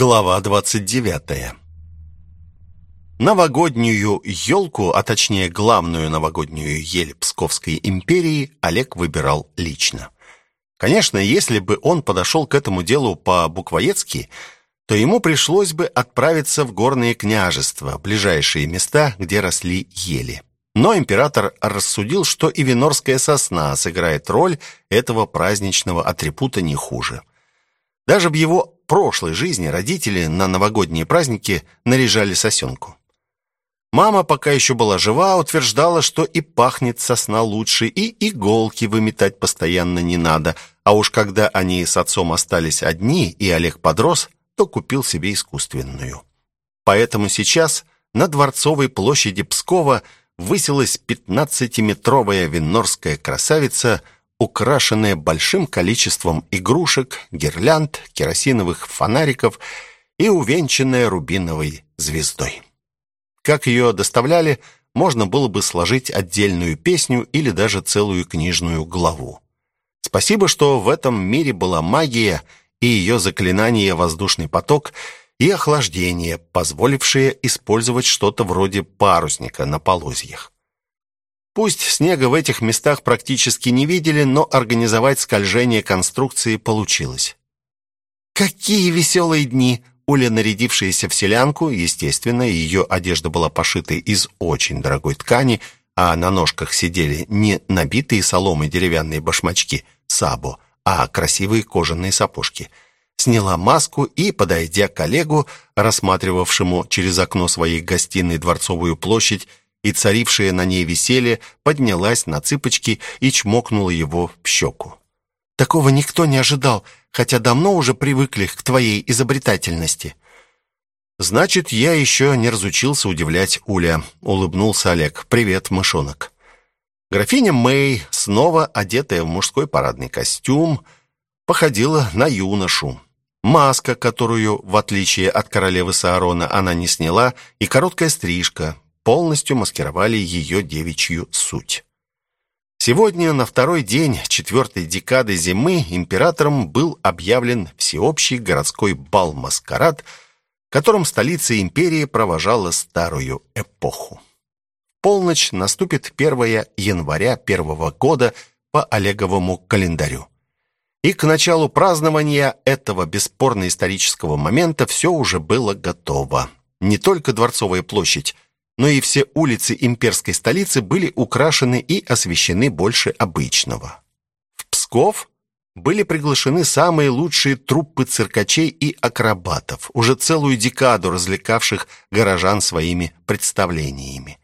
Глава 29. Новогоднюю елку, а точнее главную новогоднюю ель Псковской империи, Олег выбирал лично. Конечно, если бы он подошел к этому делу по-буквоедски, то ему пришлось бы отправиться в горные княжества, ближайшие места, где росли ели. Но император рассудил, что и винорская сосна сыграет роль этого праздничного атрибута не хуже. Даже в его прошлой жизни родители на новогодние праздники наряжали сосенку. Мама, пока еще была жива, утверждала, что и пахнет сосна лучше, и иголки выметать постоянно не надо. А уж когда они с отцом остались одни, и Олег подрос, то купил себе искусственную. Поэтому сейчас на Дворцовой площади Пскова высилась пятнадцатиметровая винорская красавица – украшенная большим количеством игрушек, гирлянд, керосиновых фонариков и увенчанная рубиновой звездой. Как ее доставляли, можно было бы сложить отдельную песню или даже целую книжную главу. Спасибо, что в этом мире была магия и ее заклинание «Воздушный поток» и охлаждение, позволившее использовать что-то вроде парусника на полозьях. Пусть снега в этих местах практически не видели, но организовать скольжение конструкции получилось. Какие веселые дни! Оля, нарядившаяся в селянку, естественно, ее одежда была пошита из очень дорогой ткани, а на ножках сидели не набитые соломой деревянные башмачки сабо, а красивые кожаные сапожки. Сняла маску и, подойдя к коллегу, рассматривавшему через окно своей гостиной Дворцовую площадь, и царившее на ней веселье поднялась на цыпочки и чмокнула его в щеку. «Такого никто не ожидал, хотя давно уже привыкли к твоей изобретательности». «Значит, я еще не разучился удивлять Уля», — улыбнулся Олег. «Привет, мышонок». Графиня Мэй, снова одетая в мужской парадный костюм, походила на юношу. Маска, которую, в отличие от королевы Саарона, она не сняла, и короткая стрижка, полностью маскировали ее девичью суть. Сегодня, на второй день четвертой декады зимы, императором был объявлен всеобщий городской бал-маскарад, которым столица империи провожала старую эпоху. Полночь наступит 1 января первого года по Олеговому календарю. И к началу празднования этого бесспорно исторического момента все уже было готово. Не только Дворцовая площадь, но и все улицы имперской столицы были украшены и освещены больше обычного. В Псков были приглашены самые лучшие труппы циркачей и акробатов, уже целую декаду развлекавших горожан своими представлениями.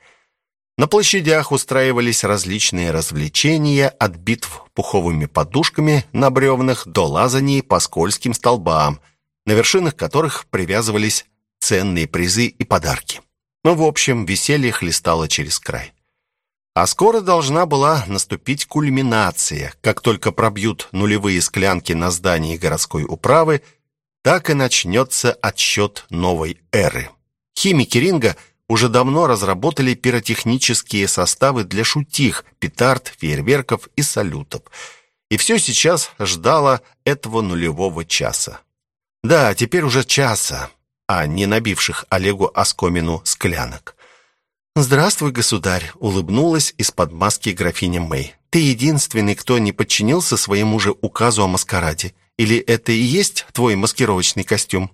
На площадях устраивались различные развлечения, от битв пуховыми подушками на бревнах до лазаний по скользким столбам, на вершинах которых привязывались ценные призы и подарки. Ну, в общем, веселье хлестало через край. А скоро должна была наступить кульминация. Как только пробьют нулевые склянки на здании городской управы, так и начнется отсчет новой эры. Химики Ринга уже давно разработали пиротехнические составы для шутих, петард, фейерверков и салютов. И все сейчас ждало этого нулевого часа. Да, теперь уже часа а не набивших Олегу оскомину склянок. «Здравствуй, государь!» — улыбнулась из-под маски графиня Мэй. «Ты единственный, кто не подчинился своему же указу о маскараде. Или это и есть твой маскировочный костюм?»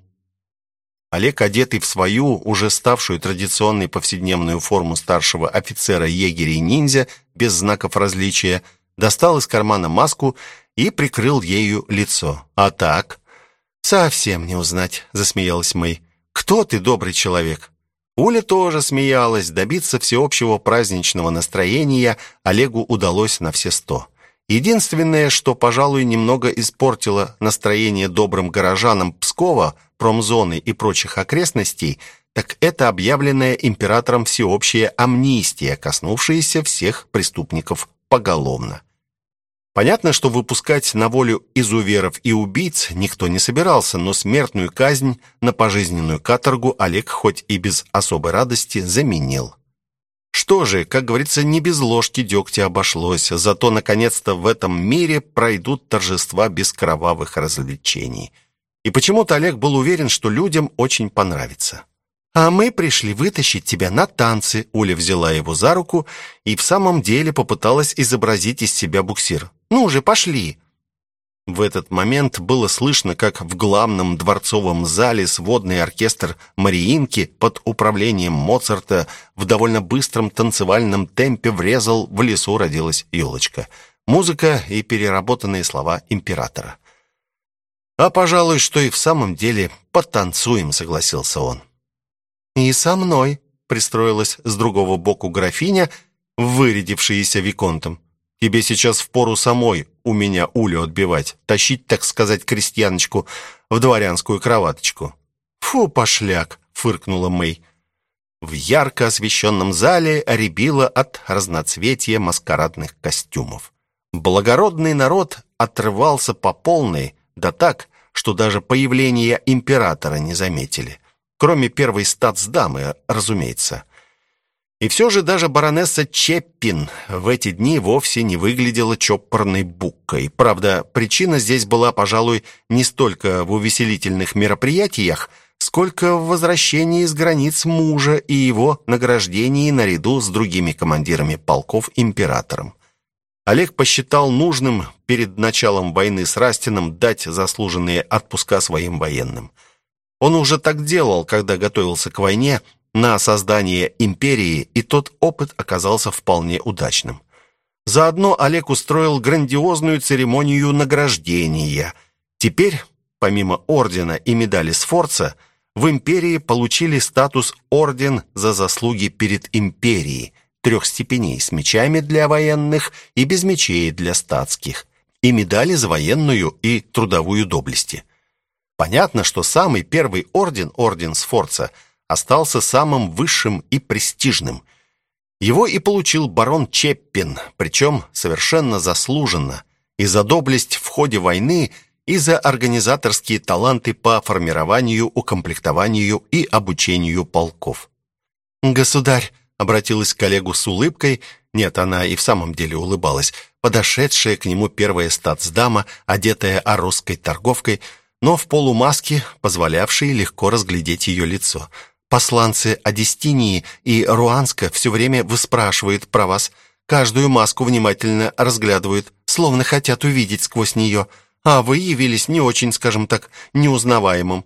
Олег, одетый в свою, уже ставшую традиционной повседневную форму старшего офицера егеря и ниндзя, без знаков различия, достал из кармана маску и прикрыл ею лицо. «А так?» «Совсем не узнать», — засмеялась Мэй. «Кто ты, добрый человек?» Уля тоже смеялась. Добиться всеобщего праздничного настроения Олегу удалось на все сто. Единственное, что, пожалуй, немного испортило настроение добрым горожанам Пскова, промзоны и прочих окрестностей, так это объявленная императором всеобщая амнистия, коснувшаяся всех преступников поголовно. Понятно, что выпускать на волю изуверов и убийц никто не собирался, но смертную казнь на пожизненную каторгу Олег хоть и без особой радости заменил. Что же, как говорится, не без ложки дегтя обошлось, зато наконец-то в этом мире пройдут торжества без кровавых развлечений. И почему-то Олег был уверен, что людям очень понравится. «А мы пришли вытащить тебя на танцы», Уля взяла его за руку и в самом деле попыталась изобразить из себя буксир. «Ну же, пошли!» В этот момент было слышно, как в главном дворцовом зале сводный оркестр Мариинки под управлением Моцарта в довольно быстром танцевальном темпе врезал «В лесу родилась елочка». Музыка и переработанные слова императора. «А, пожалуй, что и в самом деле потанцуем», — согласился он. «И со мной», — пристроилась с другого боку графиня, вырядившаяся виконтом. Тебе сейчас впору самой у меня улю отбивать, тащить, так сказать, крестьяночку в дворянскую кроваточку». «Фу, пошляк!» — фыркнула Мэй. В ярко освещенном зале рябило от разноцветия маскарадных костюмов. Благородный народ отрывался по полной, да так, что даже появление императора не заметили. Кроме первой статсдамы, разумеется. И все же даже баронесса Чеппин в эти дни вовсе не выглядела чопорной буккой. Правда, причина здесь была, пожалуй, не столько в увеселительных мероприятиях, сколько в возвращении из границ мужа и его награждении наряду с другими командирами полков императором. Олег посчитал нужным перед началом войны с Растином дать заслуженные отпуска своим военным. Он уже так делал, когда готовился к войне – на создание империи, и тот опыт оказался вполне удачным. Заодно Олег устроил грандиозную церемонию награждения. Теперь, помимо ордена и медали Сфорца, в империи получили статус орден за заслуги перед империей, трех степеней с мечами для военных и без мечей для статских, и медали за военную и трудовую доблести. Понятно, что самый первый орден, орден Сфорца – остался самым высшим и престижным. Его и получил барон Чеппин, причем совершенно заслуженно, и за доблесть в ходе войны, и за организаторские таланты по формированию, укомплектованию и обучению полков. «Государь», — обратилась к коллегу с улыбкой, нет, она и в самом деле улыбалась, подошедшая к нему первая статсдама, одетая орусской торговкой, но в полумаске, позволявшей легко разглядеть ее лицо — Посланцы Адестинии и Руанска все время выспрашивают про вас. Каждую маску внимательно разглядывают, словно хотят увидеть сквозь нее. А вы явились не очень, скажем так, неузнаваемым.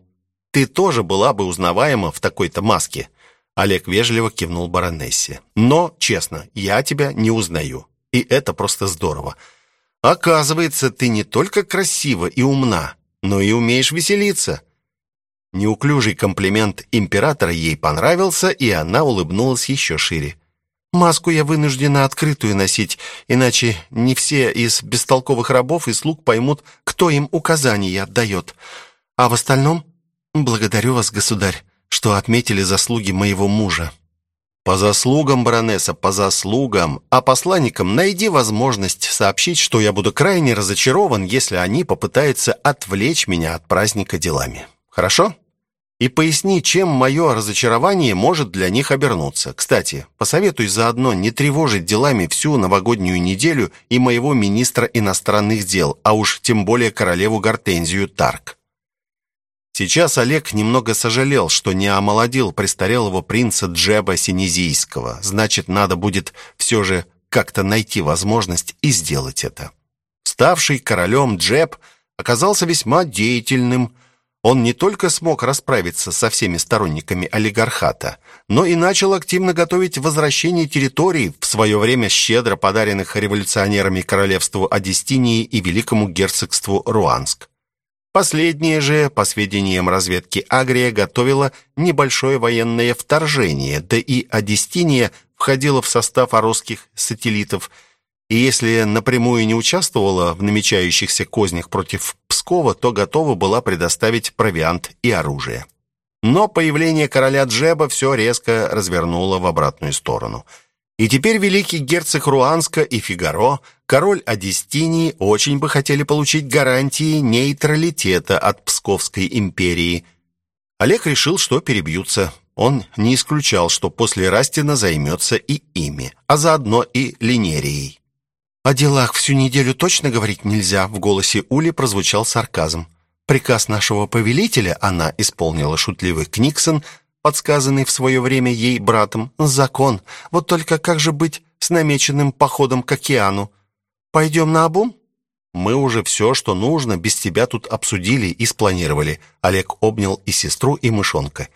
Ты тоже была бы узнаваема в такой-то маске. Олег вежливо кивнул баронессе. Но, честно, я тебя не узнаю. И это просто здорово. Оказывается, ты не только красива и умна, но и умеешь веселиться. Неуклюжий комплимент императора ей понравился, и она улыбнулась еще шире. «Маску я вынуждена открытую носить, иначе не все из бестолковых рабов и слуг поймут, кто им указания отдает. А в остальном, благодарю вас, государь, что отметили заслуги моего мужа». «По заслугам, баронесса, по заслугам. А посланникам найди возможность сообщить, что я буду крайне разочарован, если они попытаются отвлечь меня от праздника делами. Хорошо?» и поясни, чем мое разочарование может для них обернуться. Кстати, посоветуй заодно не тревожить делами всю новогоднюю неделю и моего министра иностранных дел, а уж тем более королеву Гортензию Тарк. Сейчас Олег немного сожалел, что не омолодил престарелого принца Джеба Синезийского. Значит, надо будет все же как-то найти возможность и сделать это. Ставший королем Джеб оказался весьма деятельным, он не только смог расправиться со всеми сторонниками олигархата, но и начал активно готовить возвращение территорий, в свое время щедро подаренных революционерами королевству Адестинии и великому герцогству Руанск. Последнее же, по сведениям разведки Агрия, готовила небольшое военное вторжение, да и Адестиния входила в состав аросских сателлитов – и если напрямую не участвовала в намечающихся кознях против Пскова, то готова была предоставить провиант и оружие. Но появление короля Джеба все резко развернуло в обратную сторону. И теперь великий герцог Руанска и Фигаро, король Адестинии, очень бы хотели получить гарантии нейтралитета от Псковской империи. Олег решил, что перебьются. Он не исключал, что после Растина займется и ими, а заодно и Линерией. «О делах всю неделю точно говорить нельзя», — в голосе Ули прозвучал сарказм. Приказ нашего повелителя она исполнила шутливый Книксон, подсказанный в свое время ей братом. Закон. Вот только как же быть с намеченным походом к океану? Пойдем на обум? Мы уже все, что нужно, без тебя тут обсудили и спланировали. Олег обнял и сестру, и мышонка.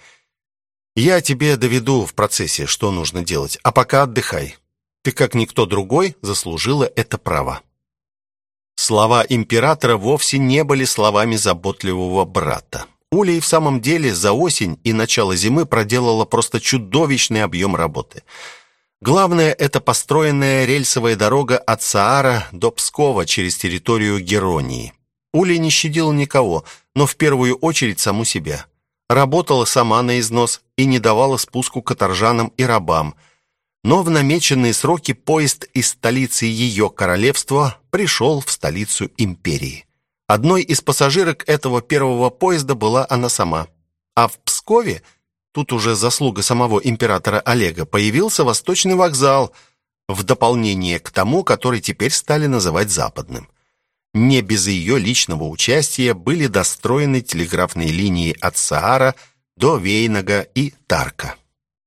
Я тебе доведу в процессе, что нужно делать, а пока отдыхай. Ты, как никто другой, заслужила это право. Слова императора вовсе не были словами заботливого брата. Уля в самом деле за осень и начало зимы проделала просто чудовищный объем работы. Главное это построенная рельсовая дорога от Саара до Пскова через территорию Геронии. Уля не щадила никого, но в первую очередь саму себя. Работала сама на износ и не давала спуску каторжанам и рабам – но в намеченные сроки поезд из столицы ее королевства пришел в столицу империи. Одной из пассажирок этого первого поезда была она сама. А в Пскове, тут уже заслуга самого императора Олега, появился Восточный вокзал, в дополнение к тому, который теперь стали называть Западным. Не без ее личного участия были достроены телеграфные линии от Саара до Вейнага и Тарка.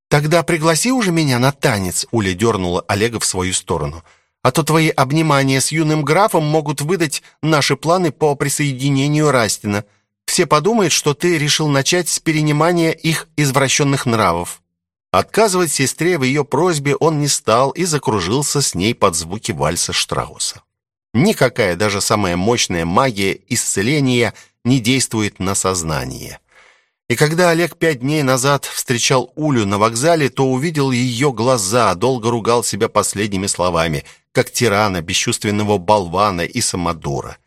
«Тогда пригласи уже меня на танец», — Уля дернула Олега в свою сторону. «А то твои обнимания с юным графом могут выдать наши планы по присоединению Растина. Все подумают, что ты решил начать с перенимания их извращенных нравов». Отказывать сестре в ее просьбе он не стал и закружился с ней под звуки вальса Штрауса. Никакая, даже самая мощная магия исцеления не действует на сознание. И когда Олег пять дней назад встречал Улю на вокзале, то увидел ее глаза, долго ругал себя последними словами, как тирана, бесчувственного болвана и самодура.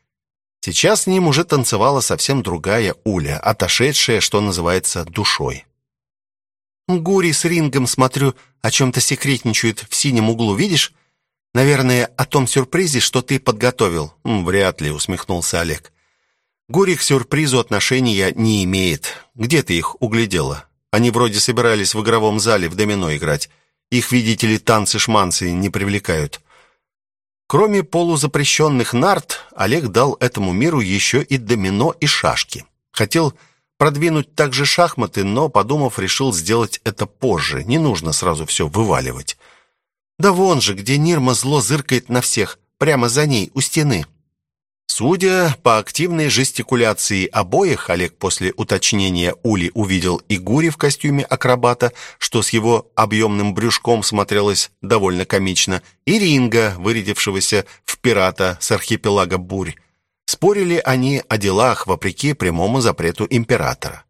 Сейчас с ним уже танцевала совсем другая Уля, отошедшая, что называется, душой. Гури с Рингом, смотрю, о чем-то секретничают в синем углу, видишь? Наверное, о том сюрпризе, что ты подготовил. Вряд ли, усмехнулся Олег. Гури к сюрпризу отношения не имеет. Где ты их углядела? Они вроде собирались в игровом зале в домино играть. Их, видите ли, танцы-шманцы не привлекают. Кроме полузапрещенных нарт, Олег дал этому миру еще и домино и шашки. Хотел продвинуть также шахматы, но, подумав, решил сделать это позже. Не нужно сразу все вываливать. Да вон же, где Нирма зло зыркает на всех, прямо за ней, у стены. Судя по активной жестикуляции обоих, Олег после уточнения Ули увидел и Гури в костюме акробата, что с его объемным брюшком смотрелось довольно комично, и Ринга, вырядившегося в пирата с архипелага Бурь. Спорили они о делах вопреки прямому запрету императора.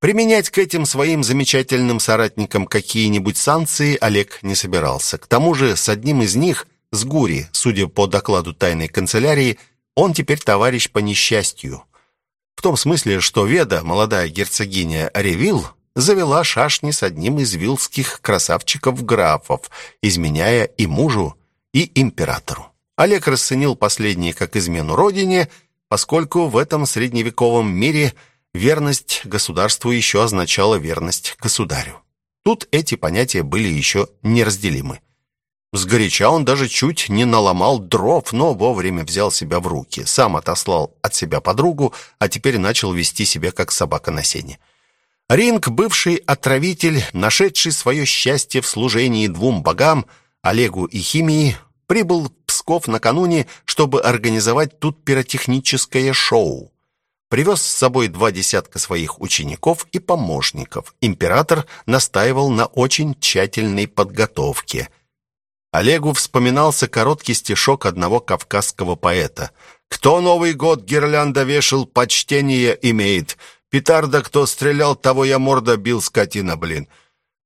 Применять к этим своим замечательным соратникам какие-нибудь санкции Олег не собирался. К тому же с одним из них – с Гури, судя по докладу тайной канцелярии, он теперь товарищ по несчастью. В том смысле, что Веда, молодая герцогиня Ревил, завела шашни с одним из вилских красавчиков-графов, изменяя и мужу, и императору. Олег расценил последнее как измену родине, поскольку в этом средневековом мире верность государству еще означала верность государю. Тут эти понятия были еще неразделимы. Сгоряча он даже чуть не наломал дров, но вовремя взял себя в руки. Сам отослал от себя подругу, а теперь начал вести себя как собака на сене. Ринг, бывший отравитель, нашедший свое счастье в служении двум богам, Олегу и Химии, прибыл в Псков накануне, чтобы организовать тут пиротехническое шоу. Привез с собой два десятка своих учеников и помощников. Император настаивал на очень тщательной подготовке – Олегу вспоминался короткий стишок одного кавказского поэта. «Кто Новый год гирлянда вешал, почтение имеет. Петарда, кто стрелял, того я морда бил, скотина, блин».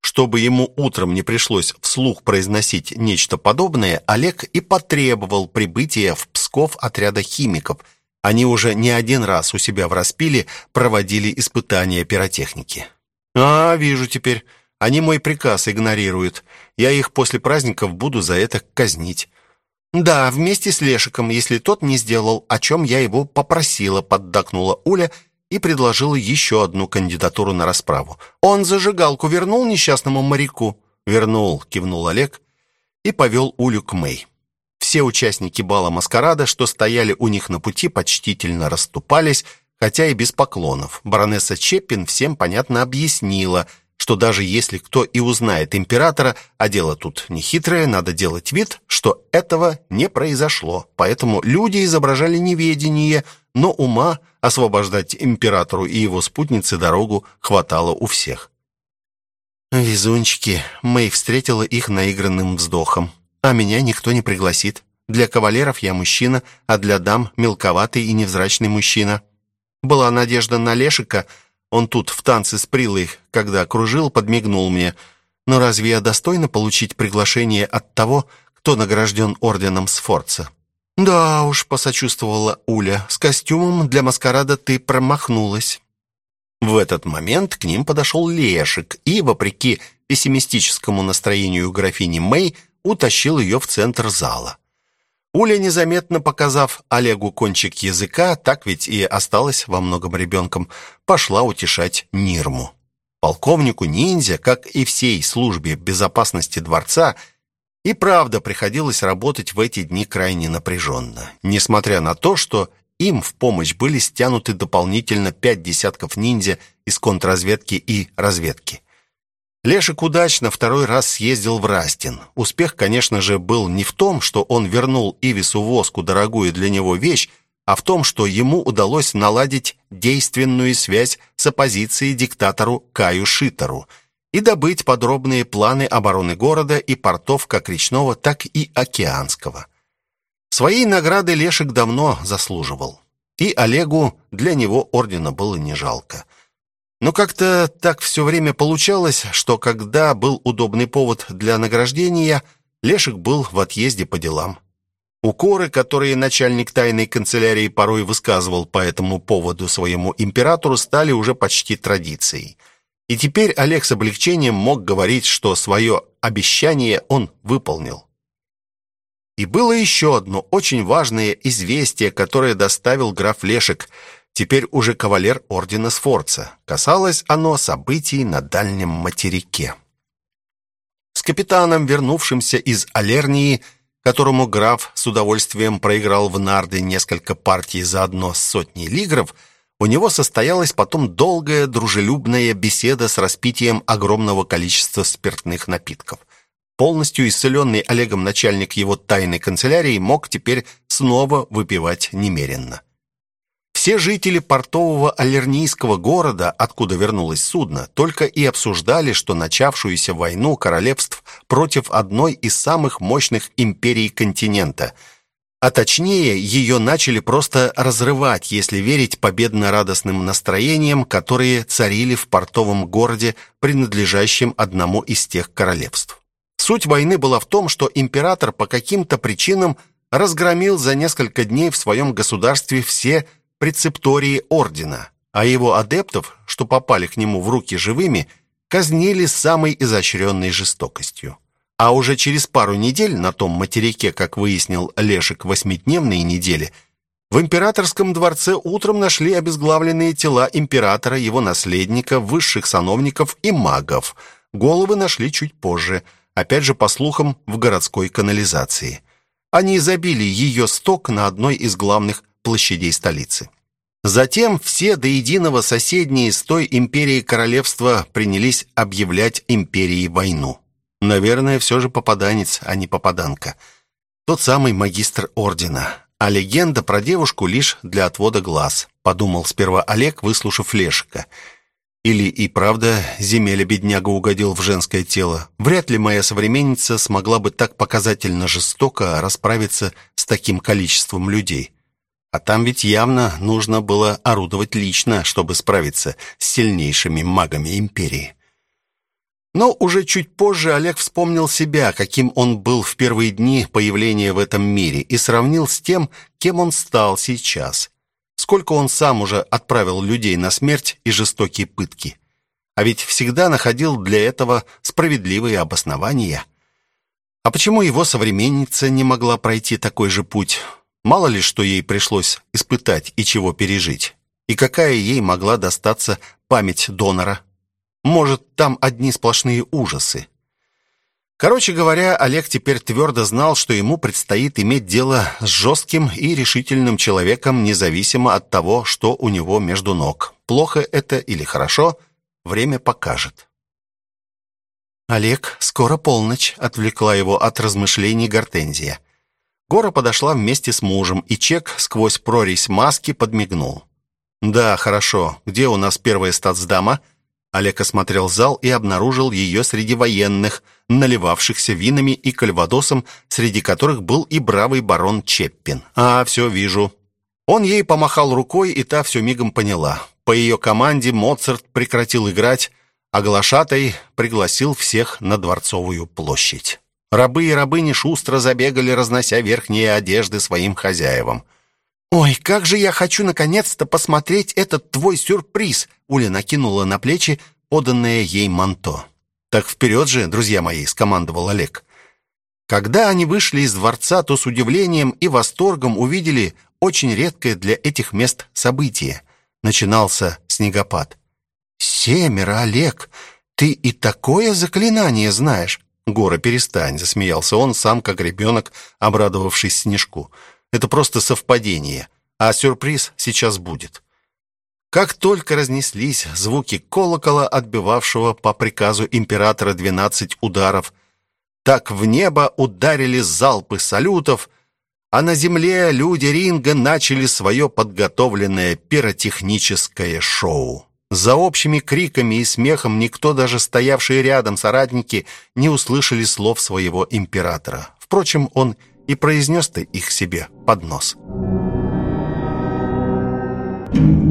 Чтобы ему утром не пришлось вслух произносить нечто подобное, Олег и потребовал прибытия в Псков отряда химиков. Они уже не один раз у себя в Распиле проводили испытания пиротехники. «А, вижу теперь. Они мой приказ игнорируют. Я их после праздников буду за это казнить. Да, вместе с Лешиком, если тот не сделал, о чем я его попросила, поддакнула Уля и предложила еще одну кандидатуру на расправу. Он зажигалку вернул несчастному моряку. Вернул, кивнул Олег и повел Улю к Мэй. Все участники бала маскарада, что стояли у них на пути, почтительно расступались, хотя и без поклонов. Баронесса Чеппин всем понятно объяснила, что даже если кто и узнает императора, а дело тут нехитрое, надо делать вид, что этого не произошло. Поэтому люди изображали неведение, но ума освобождать императору и его спутнице дорогу хватало у всех. «Везунчики!» Мэй встретила их наигранным вздохом. «А меня никто не пригласит. Для кавалеров я мужчина, а для дам мелковатый и невзрачный мужчина. Была надежда на Лешика, он тут в танце с Прилой, когда кружил, подмигнул мне. Но разве я достойна получить приглашение от того, кто награжден орденом Сфорца?» «Да уж», — посочувствовала Уля, — «с костюмом для маскарада ты промахнулась». В этот момент к ним подошел Лешик и, вопреки пессимистическому настроению графини Мэй, утащил ее в центр зала. Уля, незаметно показав Олегу кончик языка, так ведь и осталась во многом ребенком, пошла утешать Нирму. Полковнику ниндзя, как и всей службе безопасности дворца, и правда приходилось работать в эти дни крайне напряженно, несмотря на то, что им в помощь были стянуты дополнительно пять десятков ниндзя из контрразведки и разведки. Лешик удачно второй раз съездил в Растин. Успех, конечно же, был не в том, что он вернул Ивису Воску дорогую для него вещь, а в том, что ему удалось наладить действенную связь с оппозицией диктатору Каю Шитеру и добыть подробные планы обороны города и портов как речного, так и океанского. Своей награды Лешек давно заслуживал. И Олегу для него ордена было не жалко. Но как-то так все время получалось, что когда был удобный повод для награждения, Лешек был в отъезде по делам. Укоры, которые начальник тайной канцелярии порой высказывал по этому поводу своему императору, стали уже почти традицией. И теперь Олег с облегчением мог говорить, что свое обещание он выполнил. И было еще одно очень важное известие, которое доставил граф Лешек, теперь уже кавалер ордена Сфорца. Касалось оно событий на дальнем материке. С капитаном, вернувшимся из Алернии, которому граф с удовольствием проиграл в нарды несколько партий заодно с сотней лигров, у него состоялась потом долгая дружелюбная беседа с распитием огромного количества спиртных напитков – Полностью исцеленный Олегом начальник его тайной канцелярии мог теперь снова выпивать немеренно. Все жители портового алернийского города, откуда вернулось судно, только и обсуждали, что начавшуюся войну королевств против одной из самых мощных империй континента, а точнее, ее начали просто разрывать, если верить победно-радостным настроениям, которые царили в портовом городе, принадлежащем одному из тех королевств. Суть войны была в том, что император по каким-то причинам разгромил за несколько дней в своем государстве все прецептории ордена, а его адептов, что попали к нему в руки живыми, казнили самой изощренной жестокостью. А уже через пару недель на том материке, как выяснил Лешек, восьмидневные недели, в императорском дворце утром нашли обезглавленные тела императора, его наследника, высших сановников и магов. Головы нашли чуть позже – опять же, по слухам, в городской канализации. Они забили ее сток на одной из главных площадей столицы. Затем все до единого соседние с той империей королевства принялись объявлять империи войну. Наверное, все же попаданец, а не попаданка. Тот самый магистр ордена. А легенда про девушку лишь для отвода глаз, подумал сперва Олег, выслушав Лешика. Или и правда земеля бедняга угодил в женское тело. Вряд ли моя современница смогла бы так показательно жестоко расправиться с таким количеством людей. А там ведь явно нужно было орудовать лично, чтобы справиться с сильнейшими магами империи. Но уже чуть позже Олег вспомнил себя, каким он был в первые дни появления в этом мире, и сравнил с тем, кем он стал сейчас. Сколько он сам уже отправил людей на смерть и жестокие пытки. А ведь всегда находил для этого справедливые обоснования. А почему его современница не могла пройти такой же путь? Мало ли, что ей пришлось испытать и чего пережить. И какая ей могла достаться память донора? Может, там одни сплошные ужасы. Короче говоря, Олег теперь твердо знал, что ему предстоит иметь дело с жестким и решительным человеком, независимо от того, что у него между ног. Плохо это или хорошо, время покажет. «Олег, скоро полночь», — отвлекла его от размышлений Гортензия. Гора подошла вместе с мужем, и Чек сквозь прорезь маски подмигнул. «Да, хорошо. Где у нас первая статсдама?» Олег осмотрел зал и обнаружил ее среди военных, наливавшихся винами и кальвадосом, среди которых был и бравый барон Чеппин. «А, все вижу». Он ей помахал рукой, и та все мигом поняла. По ее команде Моцарт прекратил играть, а глашатай пригласил всех на Дворцовую площадь. Рабы и рабыни шустро забегали, разнося верхние одежды своим хозяевам. «Ой, как же я хочу наконец-то посмотреть этот твой сюрприз!» Уля накинула на плечи поданное ей манто. «Так вперед же, друзья мои!» — скомандовал Олег. Когда они вышли из дворца, то с удивлением и восторгом увидели очень редкое для этих мест событие. Начинался снегопад. «Семеро, Олег! Ты и такое заклинание знаешь!» «Гора, перестань!» — засмеялся он, сам как ребенок, обрадовавшись снежку. Это просто совпадение, а сюрприз сейчас будет. Как только разнеслись звуки колокола, отбивавшего по приказу императора 12 ударов, так в небо ударили залпы салютов, а на земле люди ринга начали свое подготовленное пиротехническое шоу. За общими криками и смехом никто, даже стоявшие рядом соратники, не услышали слов своего императора. Впрочем, он и произнес ты их себе под нос. Thank.